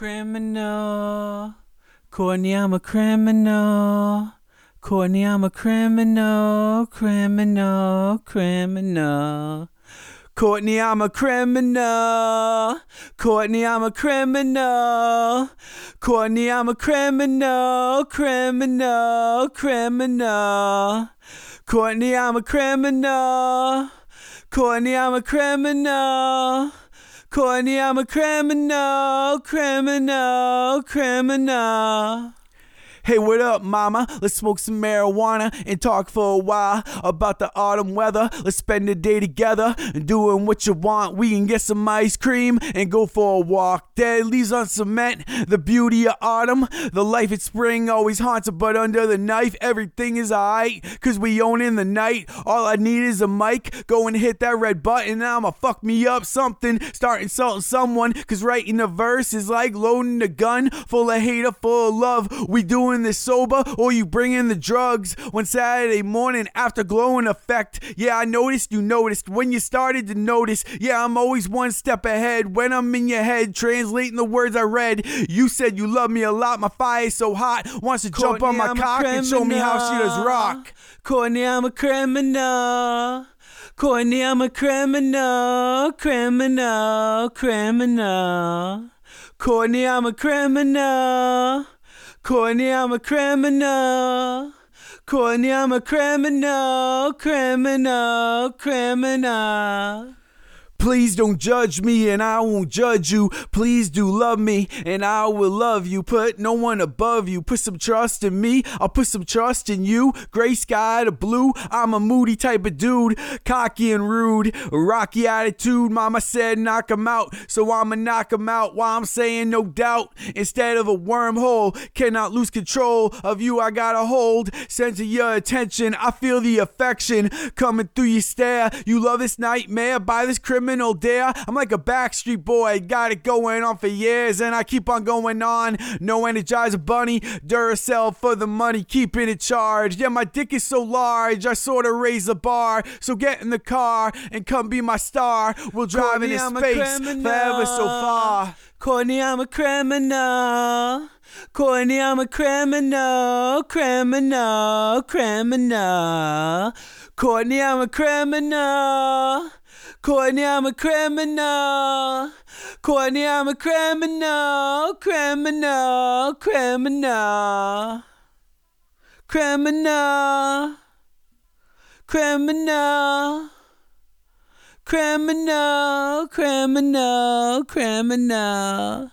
Criminal. Courtney, I'm a criminal. Courtney, I'm a criminal, criminal, criminal. Courtney, I'm a criminal. Courtney, I'm a criminal. Courtney, I'm a criminal, criminal, criminal. Courtney, I'm a criminal. Courtney, I'm a criminal. Courtney, I'm a criminal, criminal, criminal. Hey, what up, mama? Let's smoke some marijuana and talk for a while about the autumn weather. Let's spend the day together and doing what you want. We can get some ice cream and go for a walk. Dead leaves on cement, the beauty of autumn. The life at spring always haunts it, but under the knife, everything is alright. Cause we own in the night. All I need is a mic. Go and hit that red button, I'ma fuck me up something. Start insulting someone. Cause writing a verse is like loading a gun full of hate or full of love. We doing this sober or you bring in the drugs one Saturday morning after glowing effect. Yeah, I noticed you noticed when you started to notice. Yeah, I'm always one step ahead when I'm in your head translating the words I read. You said you love me a lot. My fire's so hot. Wants to jump on my I'm cock and show me how she does rock. Courtney, I'm a criminal. Courtney, I'm a criminal, criminal, criminal. Courtney, I'm a criminal. Courtney, I'm a criminal. Courtney, I'm a criminal, criminal, criminal. Please don't judge me and I won't judge you. Please do love me and I will love you. Put no one above you. Put some trust in me. I'll put some trust in you. Gray sky to blue. I'm a moody type of dude. Cocky and rude. Rocky attitude. Mama said knock him out. So I'ma knock him out while I'm saying no doubt. Instead of a wormhole. Cannot lose control of you. I got a hold. Center your attention. I feel the affection coming through your stare. You love this nightmare by this criminal dare. I'm like a backstreet boy, got it going on for years, and I keep on going on. No Energizer Bunny, Duracell for the money, keeping it charged. Yeah, my dick is so large, I sort of raise the bar. So get in the car and come be my star. We'll drive Courtney, in I'm space criminal. forever so far. Courtney, I'm a criminal. Courtney, I'm a criminal, criminal, criminal. Courtney, I'm a criminal. Courtney, I'm a criminal. Courtney, I'm a criminal, criminal, criminal. Criminal. Criminal. Criminal, criminal, criminal.